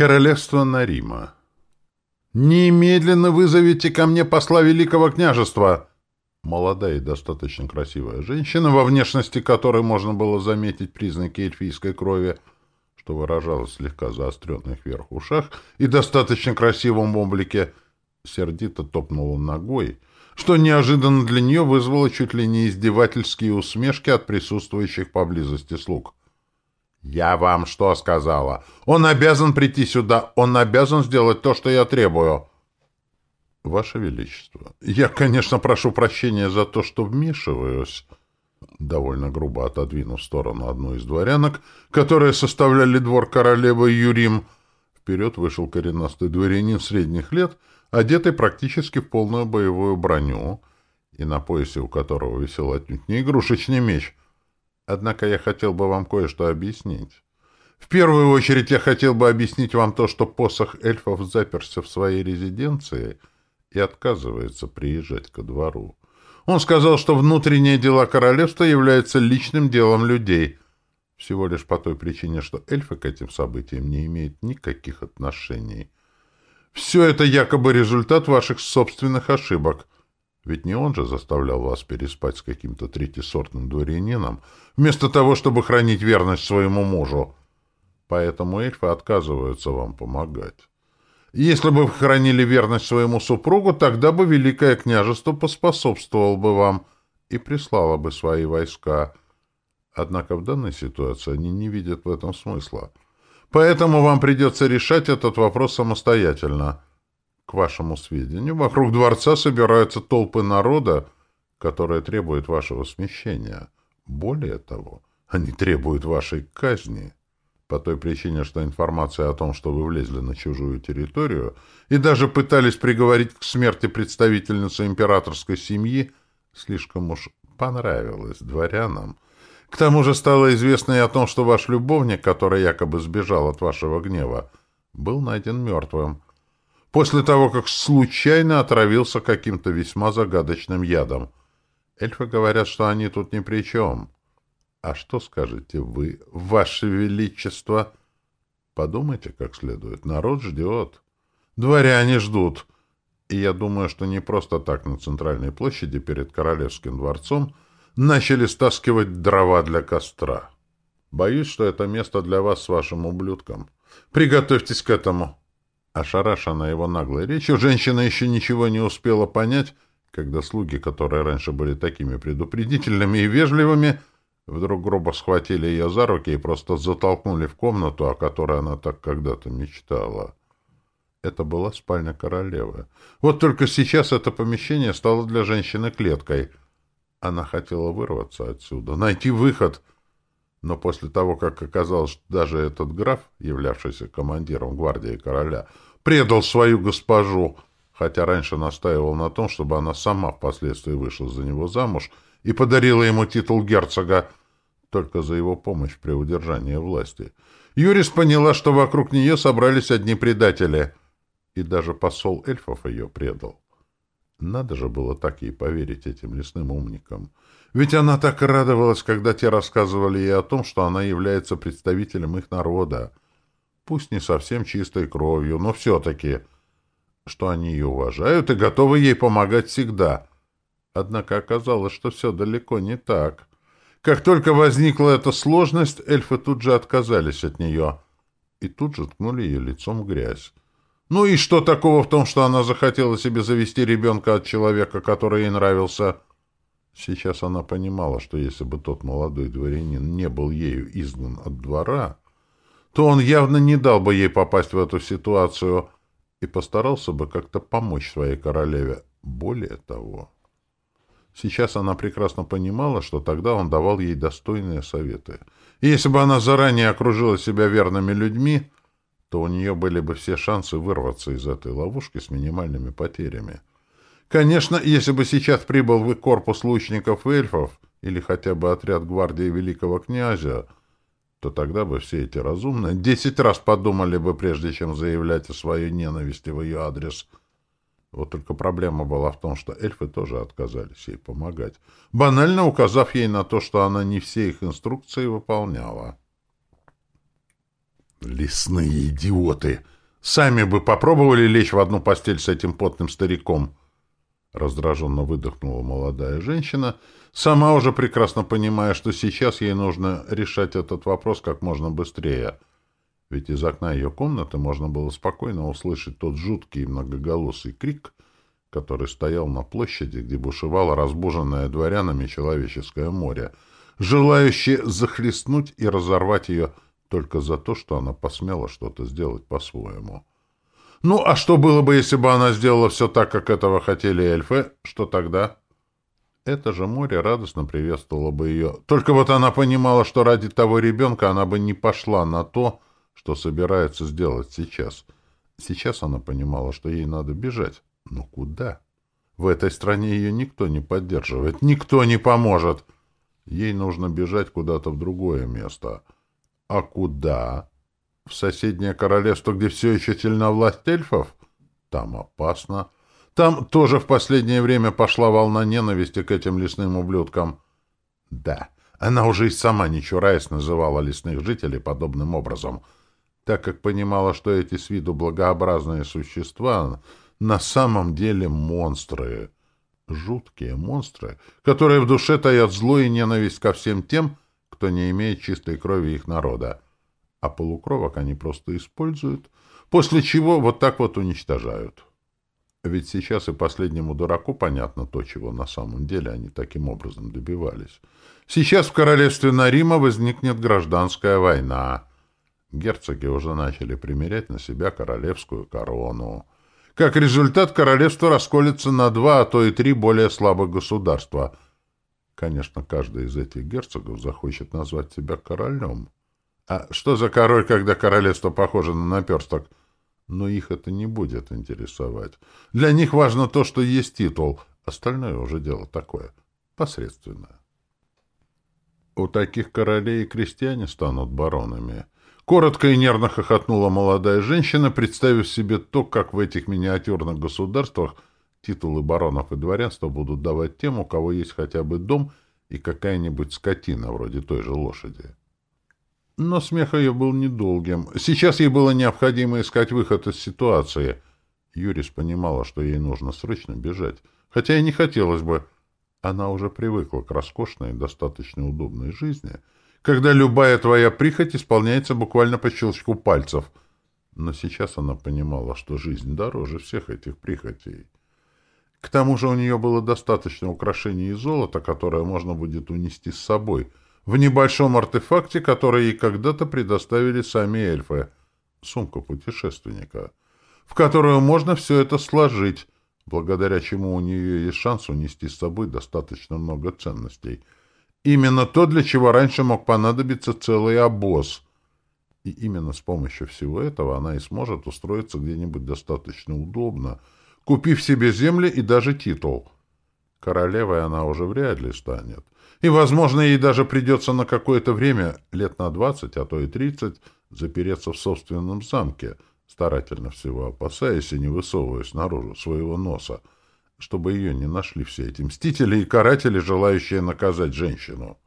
Королевство Нарима. «Немедленно вызовите ко мне посла Великого княжества!» Молодая и достаточно красивая женщина, во внешности которой можно было заметить признаки эльфийской крови, что выражалось слегка заостренных вверх ушах и достаточно красивом облике, сердито топнула ногой, что неожиданно для нее вызвало чуть ли не издевательские усмешки от присутствующих поблизости слуг. «Я вам что сказала? Он обязан прийти сюда, он обязан сделать то, что я требую». «Ваше Величество, я, конечно, прошу прощения за то, что вмешиваюсь», довольно грубо отодвинув в сторону одну из дворянок, которые составляли двор королевы Юрим, вперед вышел коренастый дворянин средних лет, одетый практически в полную боевую броню, и на поясе у которого висел отнюдь не игрушечный меч, Однако я хотел бы вам кое-что объяснить. В первую очередь я хотел бы объяснить вам то, что посох эльфов заперся в своей резиденции и отказывается приезжать ко двору. Он сказал, что внутренние дела королевства являются личным делом людей, всего лишь по той причине, что эльфы к этим событиям не имеют никаких отношений. Все это якобы результат ваших собственных ошибок — ведь не он же заставлял вас переспать с каким-то третьесортным дворянином, вместо того, чтобы хранить верность своему мужу. Поэтому эльфы отказываются вам помогать. Если бы вы хранили верность своему супругу, тогда бы Великое княжество поспособствовало бы вам и прислало бы свои войска. Однако в данной ситуации они не видят в этом смысла. Поэтому вам придется решать этот вопрос самостоятельно — к вашему сведению, вокруг дворца собираются толпы народа, которые требуют вашего смещения. Более того, они требуют вашей казни по той причине, что информация о том, что вы влезли на чужую территорию и даже пытались приговорить к смерти представительницу императорской семьи, слишком уж понравилась дворянам. К тому же стало известно и о том, что ваш любовник, который якобы сбежал от вашего гнева, был найден мертвым, после того, как случайно отравился каким-то весьма загадочным ядом. Эльфы говорят, что они тут ни при чем. А что скажете вы, ваше величество? Подумайте как следует. Народ ждет. Дворяне ждут. И я думаю, что не просто так на центральной площади перед Королевским дворцом начали стаскивать дрова для костра. Боюсь, что это место для вас с вашим ублюдком. Приготовьтесь к этому. Ошарашенная его наглой речью, женщина еще ничего не успела понять, когда слуги, которые раньше были такими предупредительными и вежливыми, вдруг грубо схватили ее за руки и просто затолкнули в комнату, о которой она так когда-то мечтала. Это была спальня королевы. Вот только сейчас это помещение стало для женщины клеткой. Она хотела вырваться отсюда, найти выход — но после того, как оказалось, что даже этот граф, являвшийся командиром гвардии короля, предал свою госпожу, хотя раньше настаивал на том, чтобы она сама впоследствии вышла за него замуж и подарила ему титул герцога только за его помощь при удержании власти. Юрис поняла, что вокруг нее собрались одни предатели, и даже посол эльфов ее предал. Надо же было так ей поверить этим лесным умникам. Ведь она так радовалась, когда те рассказывали ей о том, что она является представителем их народа. Пусть не совсем чистой кровью, но все-таки, что они ее уважают и готовы ей помогать всегда. Однако оказалось, что все далеко не так. Как только возникла эта сложность, эльфы тут же отказались от нее и тут же ткнули ее лицом в грязь. Ну и что такого в том, что она захотела себе завести ребенка от человека, который ей нравился? Сейчас она понимала, что если бы тот молодой дворянин не был ею изгнан от двора, то он явно не дал бы ей попасть в эту ситуацию и постарался бы как-то помочь своей королеве. Более того, сейчас она прекрасно понимала, что тогда он давал ей достойные советы. И если бы она заранее окружила себя верными людьми, то у нее были бы все шансы вырваться из этой ловушки с минимальными потерями. Конечно, если бы сейчас прибыл в корпус лучников эльфов или хотя бы отряд гвардии великого князя, то тогда бы все эти разумные десять раз подумали бы, прежде чем заявлять о своей ненависти в ее адрес. Вот только проблема была в том, что эльфы тоже отказались ей помогать, банально указав ей на то, что она не все их инструкции выполняла. Лесные идиоты! Сами бы попробовали лечь в одну постель с этим потным стариком. Раздраженно выдохнула молодая женщина, сама уже прекрасно понимая, что сейчас ей нужно решать этот вопрос как можно быстрее. Ведь из окна ее комнаты можно было спокойно услышать тот жуткий многоголосый крик, который стоял на площади, где бушевало разбуженное дворянами человеческое море, желающее захлестнуть и разорвать ее только за то, что она посмела что-то сделать по-своему. Ну, а что было бы, если бы она сделала все так, как этого хотели эльфы? Что тогда? Это же море радостно приветствовало бы ее. Только вот она понимала, что ради того ребенка она бы не пошла на то, что собирается сделать сейчас. Сейчас она понимала, что ей надо бежать. Но куда? В этой стране ее никто не поддерживает, никто не поможет. Ей нужно бежать куда-то в другое место — а куда? В соседнее королевство, где все еще сильна власть эльфов? Там опасно. Там тоже в последнее время пошла волна ненависти к этим лесным ублюдкам. Да, она уже и сама, не чураясь, называла лесных жителей подобным образом, так как понимала, что эти с виду благообразные существа на самом деле монстры. Жуткие монстры, которые в душе таят зло и ненависть ко всем тем, кто не имеет чистой крови их народа. А полукровок они просто используют, после чего вот так вот уничтожают. Ведь сейчас и последнему дураку понятно то, чего на самом деле они таким образом добивались. Сейчас в королевстве Нарима возникнет гражданская война. Герцоги уже начали примерять на себя королевскую корону. Как результат, королевство расколется на два, а то и три более слабых государства — Конечно, каждый из этих герцогов захочет назвать себя королем. А что за король, когда королевство похоже на наперсток? Но их это не будет интересовать. Для них важно то, что есть титул. Остальное уже дело такое, посредственное. У таких королей и крестьяне станут баронами. Коротко и нервно хохотнула молодая женщина, представив себе то, как в этих миниатюрных государствах – Титулы баронов и дворянства будут давать тем, у кого есть хотя бы дом и какая-нибудь скотина, вроде той же лошади. Но смех ее был недолгим. Сейчас ей было необходимо искать выход из ситуации. Юрис понимала, что ей нужно срочно бежать. Хотя и не хотелось бы. Она уже привыкла к роскошной и достаточно удобной жизни, когда любая твоя прихоть исполняется буквально по щелчку пальцев. Но сейчас она понимала, что жизнь дороже всех этих прихотей. К тому же у нее было достаточно украшений и золота, которое можно будет унести с собой, в небольшом артефакте, который ей когда-то предоставили сами эльфы, сумка путешественника, в которую можно все это сложить, благодаря чему у нее есть шанс унести с собой достаточно много ценностей. Именно то, для чего раньше мог понадобиться целый обоз. И именно с помощью всего этого она и сможет устроиться где-нибудь достаточно удобно — купив себе земли и даже титул. Королевой она уже вряд ли станет. И, возможно, ей даже придется на какое-то время, лет на двадцать, а то и тридцать, запереться в собственном замке, старательно всего опасаясь и не высовываясь наружу своего носа, чтобы ее не нашли все эти мстители и каратели, желающие наказать женщину.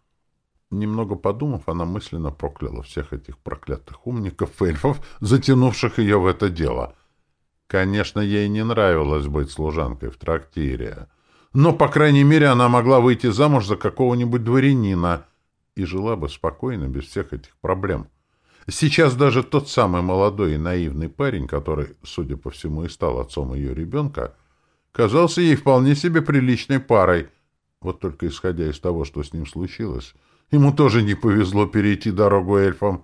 Немного подумав, она мысленно прокляла всех этих проклятых умников-эльфов, затянувших ее в это дело — Конечно, ей не нравилось быть служанкой в трактире. Но, по крайней мере, она могла выйти замуж за какого-нибудь дворянина и жила бы спокойно, без всех этих проблем. Сейчас даже тот самый молодой и наивный парень, который, судя по всему, и стал отцом ее ребенка, казался ей вполне себе приличной парой. Вот только исходя из того, что с ним случилось, ему тоже не повезло перейти дорогу эльфам.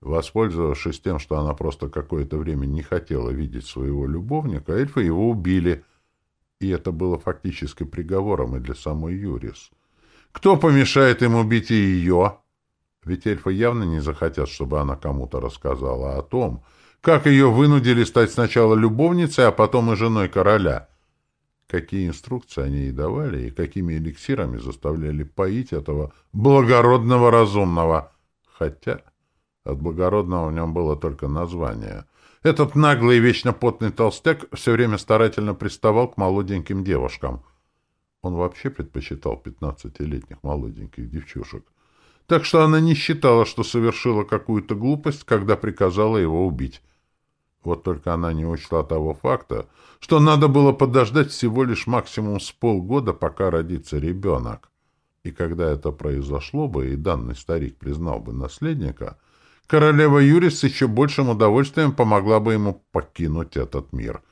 Воспользовавшись тем, что она просто какое-то время не хотела видеть своего любовника, эльфы его убили. И это было фактически приговором и для самой Юрис. Кто помешает им убить и ее? Ведь эльфы явно не захотят, чтобы она кому-то рассказала о том, как ее вынудили стать сначала любовницей, а потом и женой короля. Какие инструкции они ей давали и какими эликсирами заставляли поить этого благородного разумного. Хотя... От благородного в нем было только название. Этот наглый и вечно потный толстяк все время старательно приставал к молоденьким девушкам. Он вообще предпочитал пятнадцатилетних молоденьких девчушек. так что она не считала, что совершила какую-то глупость, когда приказала его убить. Вот только она не учла того факта, что надо было подождать всего лишь максимум с полгода, пока родится ребенок. И когда это произошло бы, и данный старик признал бы наследника, королева Юрис с еще большим удовольствием помогла бы ему покинуть этот мир.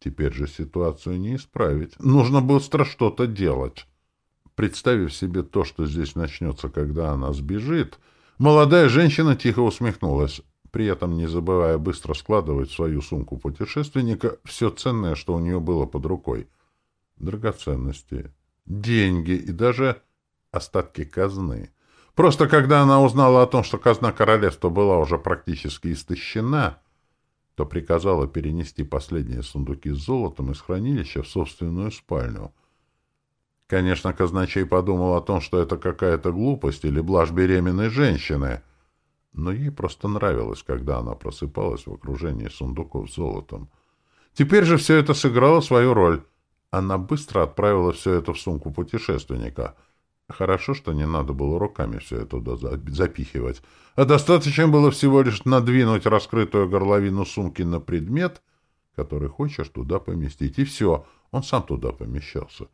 Теперь же ситуацию не исправить. Нужно быстро что-то делать. Представив себе то, что здесь начнется, когда она сбежит, молодая женщина тихо усмехнулась при этом не забывая быстро складывать в свою сумку путешественника все ценное, что у нее было под рукой. Драгоценности, деньги и даже остатки казны. Просто когда она узнала о том, что казна королевства была уже практически истощена, то приказала перенести последние сундуки с золотом из хранилища в собственную спальню. Конечно, казначей подумал о том, что это какая-то глупость или блажь беременной женщины — но ей просто нравилось, когда она просыпалась в окружении сундуков с золотом. Теперь же все это сыграло свою роль. Она быстро отправила все это в сумку путешественника. Хорошо, что не надо было руками все это туда запихивать, а достаточно было всего лишь надвинуть раскрытую горловину сумки на предмет, который хочешь туда поместить, и все, он сам туда помещался.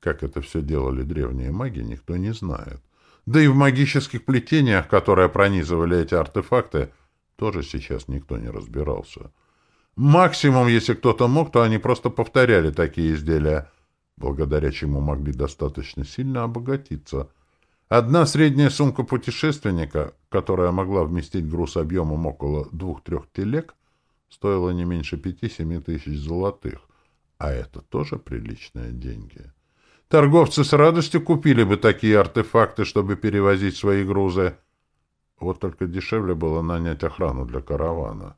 Как это все делали древние маги, никто не знает. Да и в магических плетениях, которые пронизывали эти артефакты, тоже сейчас никто не разбирался. Максимум, если кто-то мог, то они просто повторяли такие изделия, благодаря чему могли достаточно сильно обогатиться. Одна средняя сумка путешественника, которая могла вместить груз объемом около двух-трех телег, стоила не меньше пяти-семи тысяч золотых, а это тоже приличные деньги. Торговцы с радостью купили бы такие артефакты, чтобы перевозить свои грузы. Вот только дешевле было нанять охрану для каравана.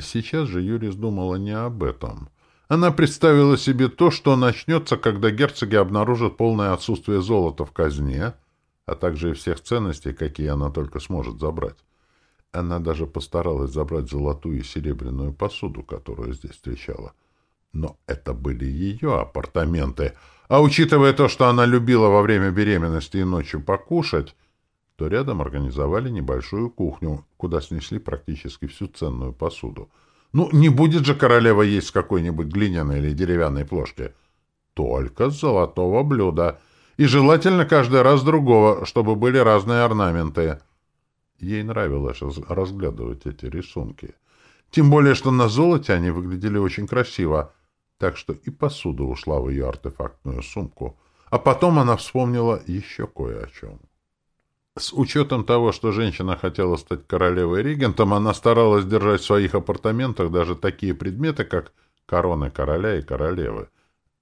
Сейчас же Юрис думала не об этом. Она представила себе то, что начнется, когда герцоги обнаружат полное отсутствие золота в казне, а также и всех ценностей, какие она только сможет забрать. Она даже постаралась забрать золотую и серебряную посуду, которую здесь встречала. Но это были ее апартаменты. А учитывая то, что она любила во время беременности и ночью покушать, то рядом организовали небольшую кухню, куда снесли практически всю ценную посуду. Ну, не будет же королева есть с какой-нибудь глиняной или деревянной плошки. Только золотого блюда. И желательно каждый раз другого, чтобы были разные орнаменты. Ей нравилось разглядывать эти рисунки. Тем более, что на золоте они выглядели очень красиво так что и посуда ушла в ее артефактную сумку, а потом она вспомнила еще кое о чем. С учетом того, что женщина хотела стать королевой-регентом, она старалась держать в своих апартаментах даже такие предметы, как короны короля и королевы.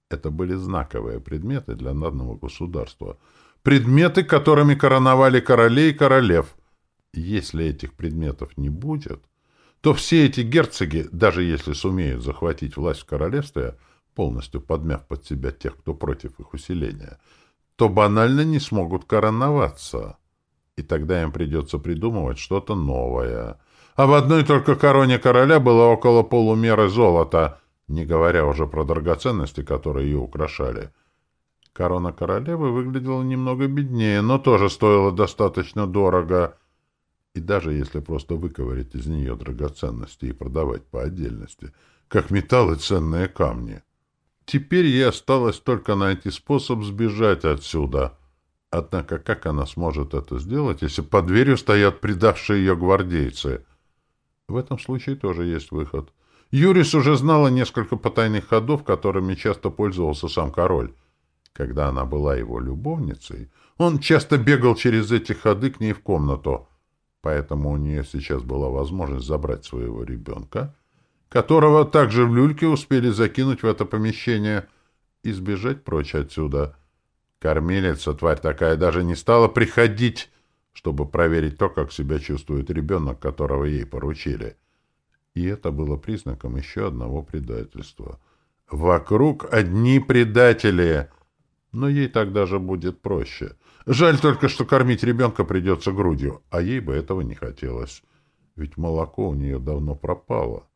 Это были знаковые предметы для надного государства. Предметы, которыми короновали королей и королев. Если этих предметов не будет, то все эти герцоги, даже если сумеют захватить власть в королевстве, полностью подмяв под себя тех, кто против их усиления, то банально не смогут короноваться. И тогда им придется придумывать что-то новое. А в одной только короне короля было около полумеры золота, не говоря уже про драгоценности, которые ее украшали. Корона королевы выглядела немного беднее, но тоже стоила достаточно дорого — и даже если просто выковырять из нее драгоценности и продавать по отдельности, как металлы ценные камни. Теперь ей осталось только найти способ сбежать отсюда. Однако как она сможет это сделать, если под дверью стоят предавшие ее гвардейцы? В этом случае тоже есть выход. Юрис уже знала несколько потайных ходов, которыми часто пользовался сам король. Когда она была его любовницей, он часто бегал через эти ходы к ней в комнату — Поэтому у нее сейчас была возможность забрать своего ребенка, которого также в люльке успели закинуть в это помещение, и сбежать прочь отсюда. Кормилица, тварь такая, даже не стала приходить, чтобы проверить то, как себя чувствует ребенок, которого ей поручили. И это было признаком еще одного предательства. Вокруг одни предатели, но ей так даже будет проще — Жаль только, что кормить ребенка придется грудью, а ей бы этого не хотелось. Ведь молоко у нее давно пропало.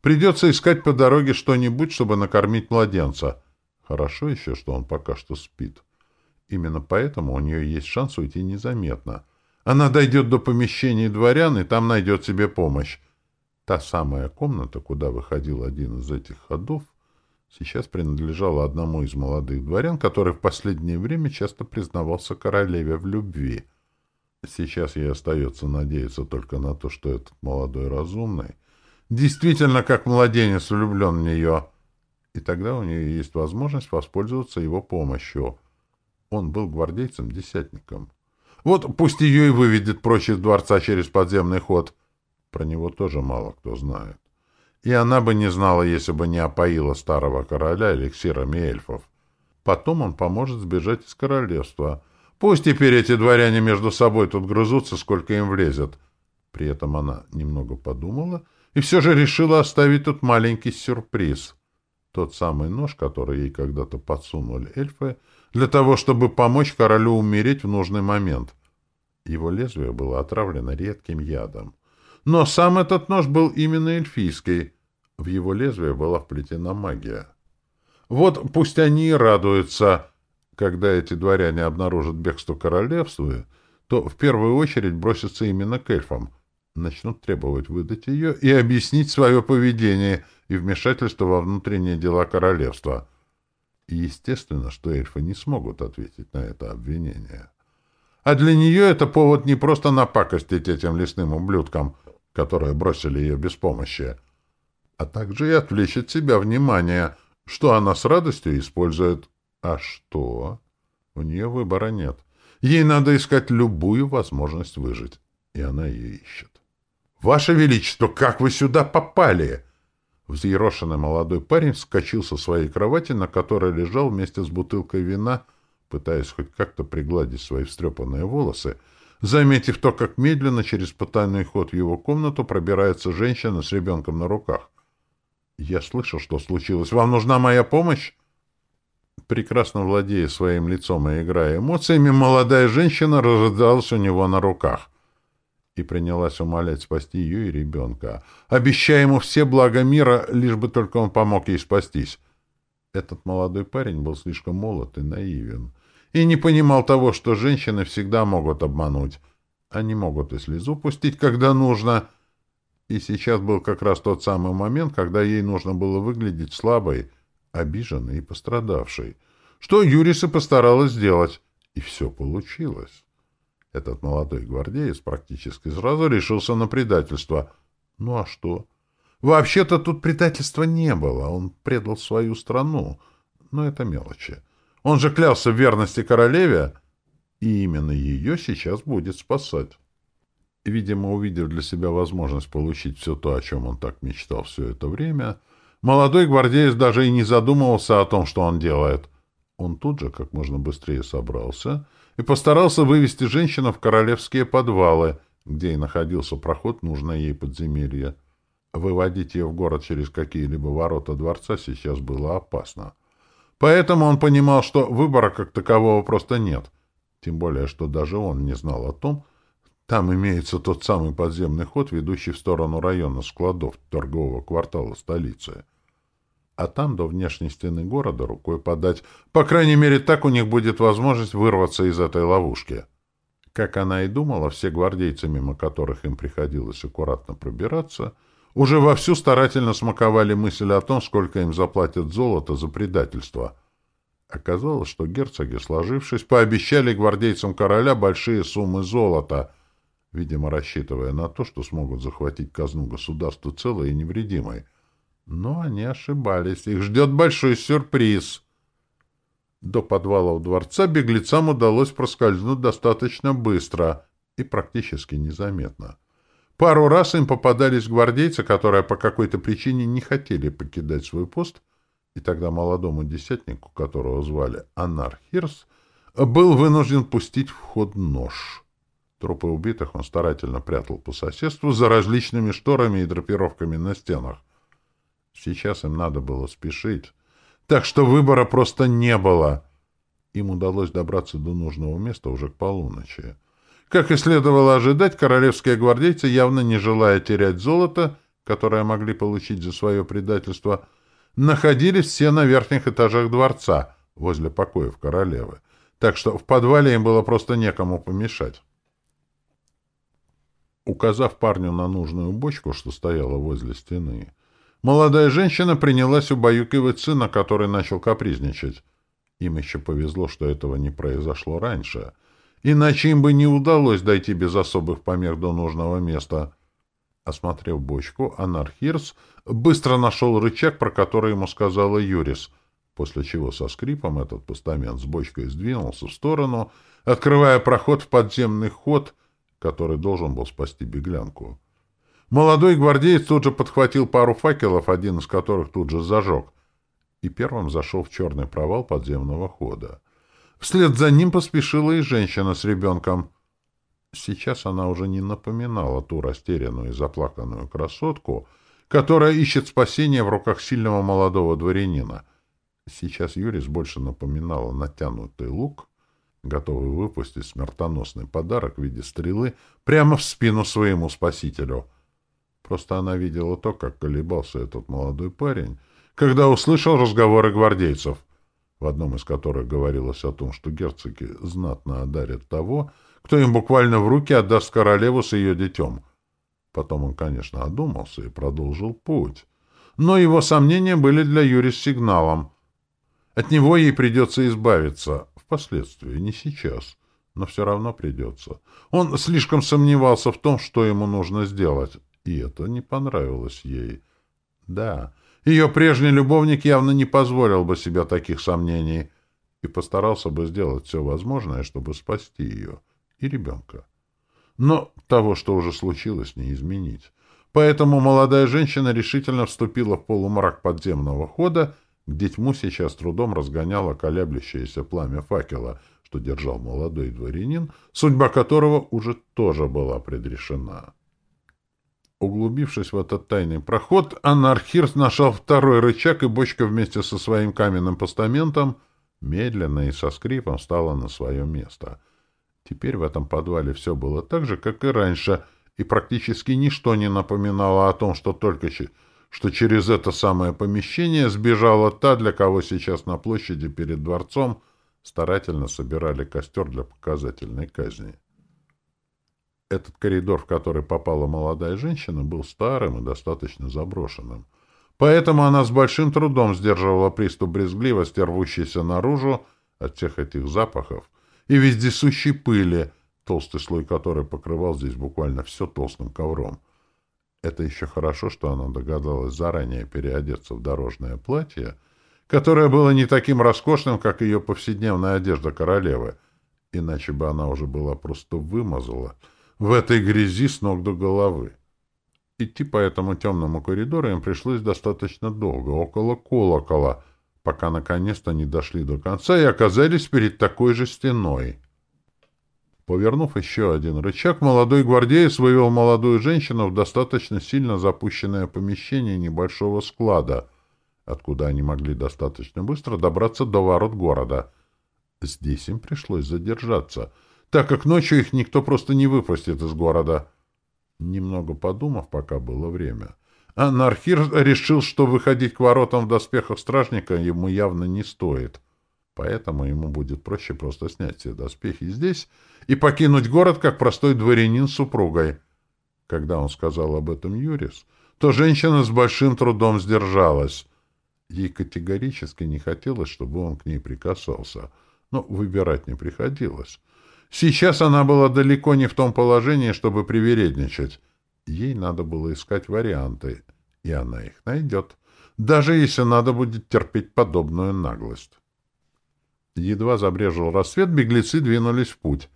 Придется искать по дороге что-нибудь, чтобы накормить младенца. Хорошо еще, что он пока что спит. Именно поэтому у нее есть шанс уйти незаметно. Она дойдет до помещений дворян и там найдет себе помощь. Та самая комната, куда выходил один из этих ходов, сейчас принадлежала одному из молодых дворян, который в последнее время часто признавался королеве в любви. Сейчас ей остается надеяться только на то, что этот молодой разумный действительно как младенец влюблен в нее, и тогда у нее есть возможность воспользоваться его помощью. Он был гвардейцем-десятником. Вот пусть ее и выведет прочь из дворца через подземный ход. Про него тоже мало кто знает. И она бы не знала, если бы не опоила старого короля эликсирами эльфов. Потом он поможет сбежать из королевства. Пусть теперь эти дворяне между собой тут грызутся, сколько им влезет. При этом она немного подумала и все же решила оставить тут маленький сюрприз. Тот самый нож, который ей когда-то подсунули эльфы, для того, чтобы помочь королю умереть в нужный момент. Его лезвие было отравлено редким ядом. Но сам этот нож был именно эльфийский. В его лезвие была вплетена магия. Вот пусть они и радуются, когда эти дворяне обнаружат бегство королевства, то в первую очередь бросятся именно к эльфам, начнут требовать выдать ее и объяснить свое поведение и вмешательство во внутренние дела королевства — и естественно, что эльфы не смогут ответить на это обвинение. А для нее это повод не просто напакостить этим лесным ублюдкам, которые бросили ее без помощи, а также и отвлечь от себя внимание, что она с радостью использует. А что? У нее выбора нет. Ей надо искать любую возможность выжить, и она ее ищет. «Ваше Величество, как вы сюда попали?» Взъерошенный молодой парень вскочил со своей кровати, на которой лежал вместе с бутылкой вина, пытаясь хоть как-то пригладить свои встрепанные волосы, заметив то, как медленно через потайный ход в его комнату пробирается женщина с ребенком на руках. «Я слышал, что случилось. Вам нужна моя помощь?» Прекрасно владея своим лицом и играя эмоциями, молодая женщина разрыдалась у него на руках и принялась умолять спасти ее и ребенка, обещая ему все блага мира, лишь бы только он помог ей спастись. Этот молодой парень был слишком молод и наивен, и не понимал того, что женщины всегда могут обмануть. Они могут и слезу пустить, когда нужно. И сейчас был как раз тот самый момент, когда ей нужно было выглядеть слабой, обиженной и пострадавшей. Что Юрис и постаралась сделать, и все получилось. Этот молодой гвардеец практически сразу решился на предательство. Ну а что? Вообще-то тут предательства не было. Он предал свою страну. Но это мелочи. Он же клялся в верности королеве, и именно ее сейчас будет спасать. Видимо, увидев для себя возможность получить все то, о чем он так мечтал все это время, молодой гвардеец даже и не задумывался о том, что он делает. Он тут же как можно быстрее собрался и постарался вывести женщину в королевские подвалы, где и находился проход нужное ей подземелье. Выводить ее в город через какие-либо ворота дворца сейчас было опасно. Поэтому он понимал, что выбора как такового просто нет. Тем более, что даже он не знал о том, там имеется тот самый подземный ход, ведущий в сторону района складов торгового квартала столицы а там до внешней стены города рукой подать. По крайней мере, так у них будет возможность вырваться из этой ловушки. Как она и думала, все гвардейцы, мимо которых им приходилось аккуратно пробираться, уже вовсю старательно смаковали мысль о том, сколько им заплатят золото за предательство. Оказалось, что герцоги, сложившись, пообещали гвардейцам короля большие суммы золота, видимо, рассчитывая на то, что смогут захватить казну государства целой и невредимой — но они ошибались. Их ждет большой сюрприз. До подвалов дворца беглецам удалось проскользнуть достаточно быстро и практически незаметно. Пару раз им попадались гвардейцы, которые по какой-то причине не хотели покидать свой пост, и тогда молодому десятнику, которого звали Анар Хирс, был вынужден пустить в ход нож. Трупы убитых он старательно прятал по соседству за различными шторами и драпировками на стенах. Сейчас им надо было спешить. Так что выбора просто не было. Им удалось добраться до нужного места уже к полуночи. Как и следовало ожидать, королевские гвардейцы, явно не желая терять золото, которое могли получить за свое предательство, находились все на верхних этажах дворца, возле покоев королевы. так что в подвале им было просто некому помешать. Указав парню на нужную бочку, что стояла возле стены, молодая женщина принялась убаюкивать сына, который начал капризничать. Им еще повезло, что этого не произошло раньше, иначе им бы не удалось дойти без особых помех до нужного места. Осмотрев бочку, Анархирс быстро нашел рычаг, про который ему сказала Юрис, после чего со скрипом этот постамент с бочкой сдвинулся в сторону, открывая проход в подземный ход — который должен был спасти беглянку. Молодой гвардеец тут же подхватил пару факелов, один из которых тут же зажег, и первым зашел в черный провал подземного хода. Вслед за ним поспешила и женщина с ребенком. Сейчас она уже не напоминала ту растерянную и заплаканную красотку, которая ищет спасения в руках сильного молодого дворянина. Сейчас Юрис больше напоминала натянутый лук — готовый выпустить смертоносный подарок в виде стрелы прямо в спину своему спасителю. Просто она видела то, как колебался этот молодой парень, когда услышал разговоры гвардейцев, в одном из которых говорилось о том, что герцоги знатно одарят того, кто им буквально в руки отдаст королеву с ее детем. Потом он, конечно, одумался и продолжил путь. Но его сомнения были для Юрис сигналом. От него ей придется избавиться, Впоследствии, не сейчас, но все равно придется. Он слишком сомневался в том, что ему нужно сделать, и это не понравилось ей. Да, ее прежний любовник явно не позволил бы себе таких сомнений и постарался бы сделать все возможное, чтобы спасти ее и ребенка. Но того, что уже случилось, не изменить. Поэтому молодая женщина решительно вступила в полумрак подземного хода где тьму сейчас трудом разгоняло колеблющееся пламя факела, что держал молодой дворянин, судьба которого уже тоже была предрешена. Углубившись в этот тайный проход, анархирс нашел второй рычаг, и бочка вместе со своим каменным постаментом медленно и со скрипом стала на свое место. Теперь в этом подвале все было так же, как и раньше, и практически ничто не напоминало о том, что только что через это самое помещение сбежала та, для кого сейчас на площади перед дворцом старательно собирали костер для показательной казни. Этот коридор, в который попала молодая женщина, был старым и достаточно заброшенным. Поэтому она с большим трудом сдерживала приступ брезгливости, рвущейся наружу от всех этих запахов и вездесущей пыли, толстый слой которой покрывал здесь буквально все толстым ковром. Это еще хорошо, что она догадалась заранее переодеться в дорожное платье, которое было не таким роскошным, как ее повседневная одежда королевы, иначе бы она уже была просто вымазала в этой грязи с ног до головы. Идти по этому темному коридору им пришлось достаточно долго, около колокола, пока наконец-то не дошли до конца и оказались перед такой же стеной — Повернув еще один рычаг, молодой гвардеец вывел молодую женщину в достаточно сильно запущенное помещение небольшого склада, откуда они могли достаточно быстро добраться до ворот города. Здесь им пришлось задержаться, так как ночью их никто просто не выпустит из города. Немного подумав, пока было время, анархир решил, что выходить к воротам в доспехах стражника ему явно не стоит. Поэтому ему будет проще просто снять все доспехи здесь и покинуть город, как простой дворянин с супругой. Когда он сказал об этом Юрис, то женщина с большим трудом сдержалась. Ей категорически не хотелось, чтобы он к ней прикасался, но выбирать не приходилось. Сейчас она была далеко не в том положении, чтобы привередничать. Ей надо было искать варианты, и она их найдет, даже если надо будет терпеть подобную наглость. Едва забрежил рассвет, беглецы двинулись в путь.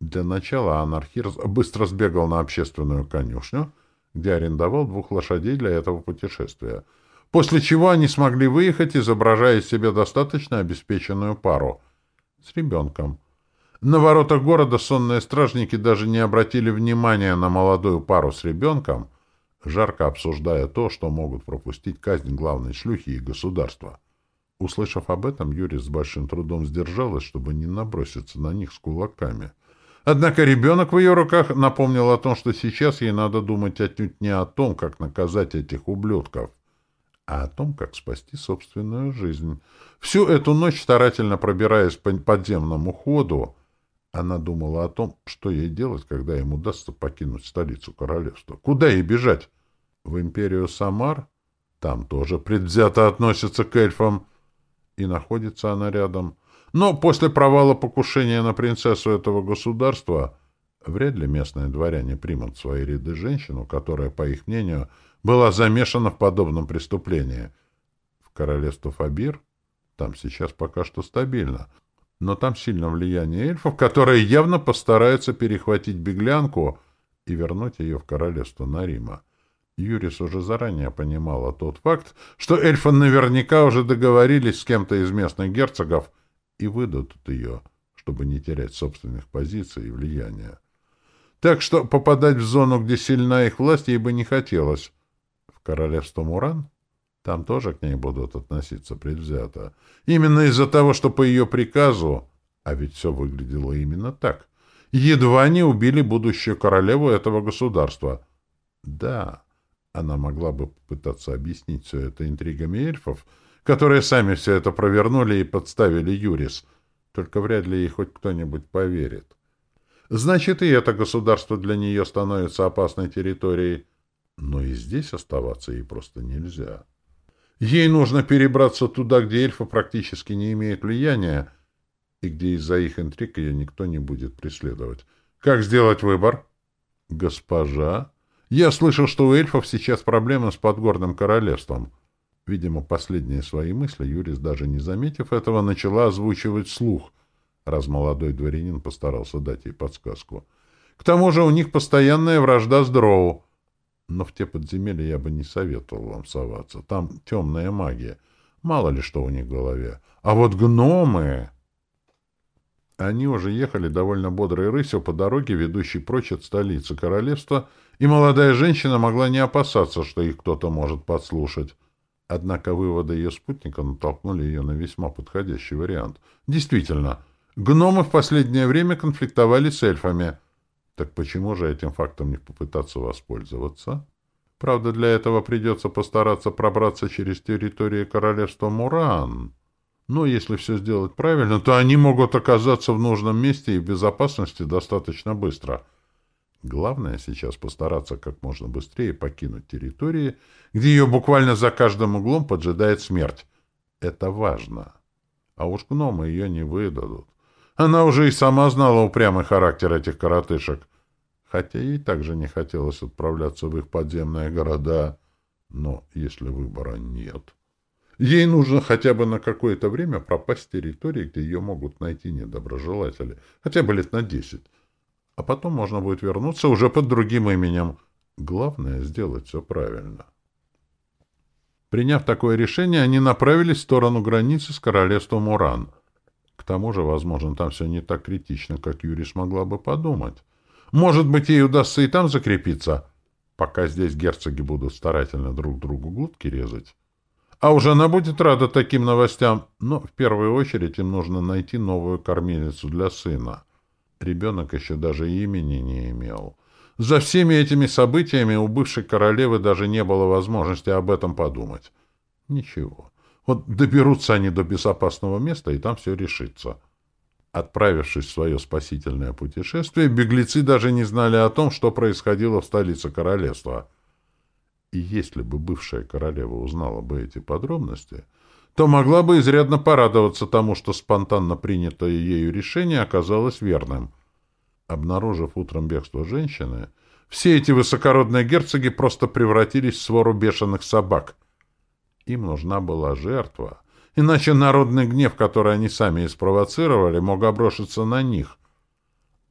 Для начала анархир быстро сбегал на общественную конюшню, где арендовал двух лошадей для этого путешествия, после чего они смогли выехать, изображая из себя достаточно обеспеченную пару с ребенком. На воротах города сонные стражники даже не обратили внимания на молодую пару с ребенком, жарко обсуждая то, что могут пропустить казнь главной шлюхи и государства. Услышав об этом, Юрий с большим трудом сдержалась, чтобы не наброситься на них с кулаками — Однако ребенок в ее руках напомнил о том, что сейчас ей надо думать отнюдь не о том, как наказать этих ублюдков, а о том, как спасти собственную жизнь. Всю эту ночь, старательно пробираясь по подземному ходу, она думала о том, что ей делать, когда им удастся покинуть столицу королевства. Куда ей бежать? В империю Самар? Там тоже предвзято относятся к эльфам. И находится она рядом. Но после провала покушения на принцессу этого государства вряд ли местные дворяне примут в свои ряды женщину, которая, по их мнению, была замешана в подобном преступлении. В королевство Фабир там сейчас пока что стабильно, но там сильно влияние эльфов, которые явно постараются перехватить беглянку и вернуть ее в королевство Нарима. Юрис уже заранее понимала тот факт, что эльфы наверняка уже договорились с кем-то из местных герцогов и выдадут ее, чтобы не терять собственных позиций и влияния. Так что попадать в зону, где сильна их власть, ей бы не хотелось. В королевство Муран? Там тоже к ней будут относиться предвзято. Именно из-за того, что по ее приказу, а ведь все выглядело именно так, едва не убили будущую королеву этого государства. Да, она могла бы попытаться объяснить все это интригами эльфов, которые сами все это провернули и подставили Юрис, только вряд ли ей хоть кто-нибудь поверит. Значит, и это государство для нее становится опасной территорией. Но и здесь оставаться ей просто нельзя. Ей нужно перебраться туда, где эльфы практически не имеют влияния, и где из-за их интриг ее никто не будет преследовать. Как сделать выбор? Госпожа? Я слышал, что у эльфов сейчас проблемы с подгорным королевством. Видимо, последние свои мысли Юрис, даже не заметив этого, начала озвучивать слух, раз молодой дворянин постарался дать ей подсказку. К тому же у них постоянная вражда с дроу. Но в те подземелья я бы не советовал вам соваться. Там темная магия. Мало ли что у них в голове. А вот гномы... Они уже ехали довольно бодрой рысью по дороге, ведущей прочь от столицы королевства, и молодая женщина могла не опасаться, что их кто-то может подслушать. Однако выводы ее спутника натолкнули ее на весьма подходящий вариант. Действительно, гномы в последнее время конфликтовали с эльфами — так почему же этим фактом не попытаться воспользоваться? Правда, для этого придется постараться пробраться через территорию королевства Муран. Но если все сделать правильно, то они могут оказаться в нужном месте и в безопасности достаточно быстро. Главное сейчас постараться как можно быстрее покинуть территории, где ее буквально за каждым углом поджидает смерть. Это важно. А уж гномы ее не выдадут. Она уже и сама знала упрямый характер этих коротышек хотя ей также не хотелось отправляться в их подземные города. Но если выбора нет, ей нужно хотя бы на какое-то время пропасть с территории, где ее могут найти недоброжелатели, хотя бы лет на десять. А потом можно будет вернуться уже под другим именем. Главное — сделать все правильно. Приняв такое решение, они направились в сторону границы с королевством Уран. К тому же, возможно, там все не так критично, как Юрий смогла бы подумать. Может быть, ей удастся и там закрепиться, пока здесь герцоги будут старательно друг другу глотки резать. А уже она будет рада таким новостям, но в первую очередь им нужно найти новую кормилицу для сына. Ребенок еще даже имени не имел. За всеми этими событиями у бывшей королевы даже не было возможности об этом подумать. Ничего. Вот доберутся они до безопасного места, и там все решится. Отправившись в свое спасительное путешествие, беглецы даже не знали о том, что происходило в столице королевства. И если бы бывшая королева узнала бы эти подробности, то могла бы изрядно порадоваться тому, что спонтанно принятое ею решение оказалось верным. Обнаружив утром бегство женщины, все эти высокородные герцоги просто превратились в свору бешеных собак. Им нужна была жертва — Иначе народный гнев, который они сами и спровоцировали, мог обрушиться на них.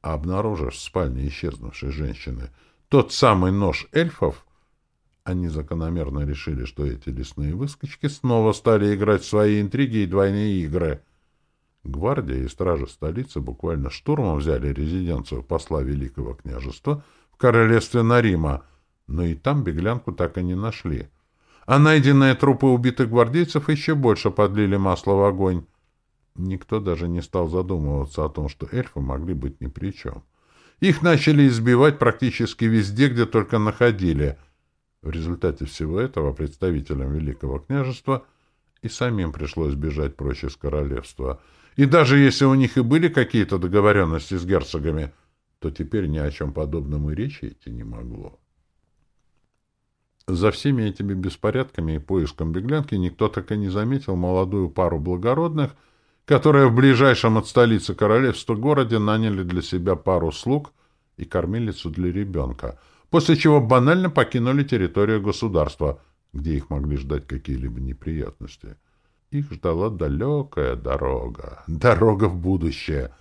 Обнаружив в спальне исчезнувшей женщины тот самый нож эльфов, они закономерно решили, что эти лесные выскочки снова стали играть в свои интриги и двойные игры. Гвардия и стражи столицы буквально штурмом взяли резиденцию посла Великого княжества в королевстве Нарима, но и там беглянку так и не нашли — а найденные трупы убитых гвардейцев еще больше подлили масло в огонь. Никто даже не стал задумываться о том, что эльфы могли быть ни при чем. Их начали избивать практически везде, где только находили. В результате всего этого представителям Великого княжества и самим пришлось бежать прочь из королевства. И даже если у них и были какие-то договоренности с герцогами, то теперь ни о чем подобном и речи идти не могло. За всеми этими беспорядками и поиском беглянки никто так и не заметил молодую пару благородных, которые в ближайшем от столицы королевства городе наняли для себя пару слуг и кормилицу для ребенка, после чего банально покинули территорию государства, где их могли ждать какие-либо неприятности. Их ждала далекая дорога, дорога в будущее.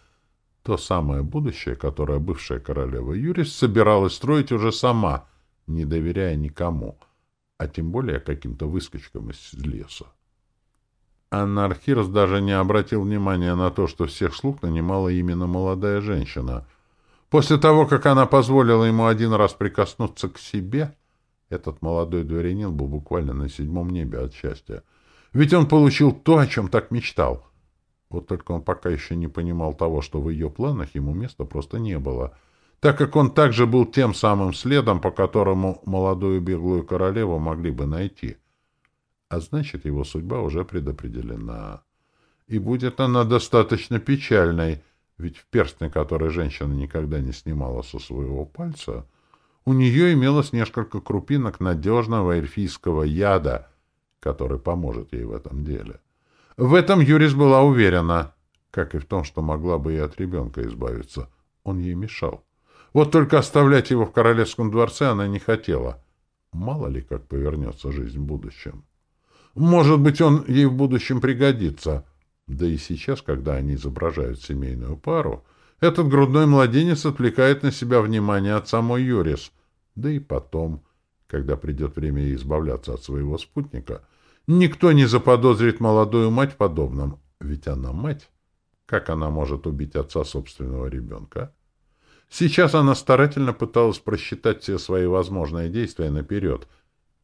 То самое будущее, которое бывшая королева Юрис собиралась строить уже сама — не доверяя никому, а тем более каким-то выскочкам из леса. Анархирс даже не обратил внимания на то, что всех слуг нанимала именно молодая женщина. После того, как она позволила ему один раз прикоснуться к себе, этот молодой дворянин был буквально на седьмом небе от счастья. Ведь он получил то, о чем так мечтал. Вот только он пока еще не понимал того, что в ее планах ему места просто не было — так как он также был тем самым следом, по которому молодую беглую королеву могли бы найти. А значит, его судьба уже предопределена. И будет она достаточно печальной, ведь в перстне, который женщина никогда не снимала со своего пальца, у нее имелось несколько крупинок надежного эльфийского яда, который поможет ей в этом деле. В этом Юрис была уверена, как и в том, что могла бы и от ребенка избавиться. Он ей мешал. Вот только оставлять его в королевском дворце она не хотела. Мало ли, как повернется жизнь в будущем. Может быть, он ей в будущем пригодится. Да и сейчас, когда они изображают семейную пару, этот грудной младенец отвлекает на себя внимание от самой Юрис. Да и потом, когда придет время избавляться от своего спутника, никто не заподозрит молодую мать в подобном. Ведь она мать. Как она может убить отца собственного ребенка? Сейчас она старательно пыталась просчитать все свои возможные действия наперед,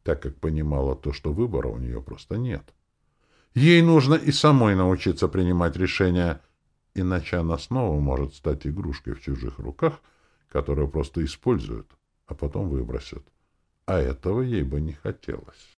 так как понимала то, что выбора у нее просто нет. Ей нужно и самой научиться принимать решения, иначе она снова может стать игрушкой в чужих руках, которую просто используют, а потом выбросят. А этого ей бы не хотелось.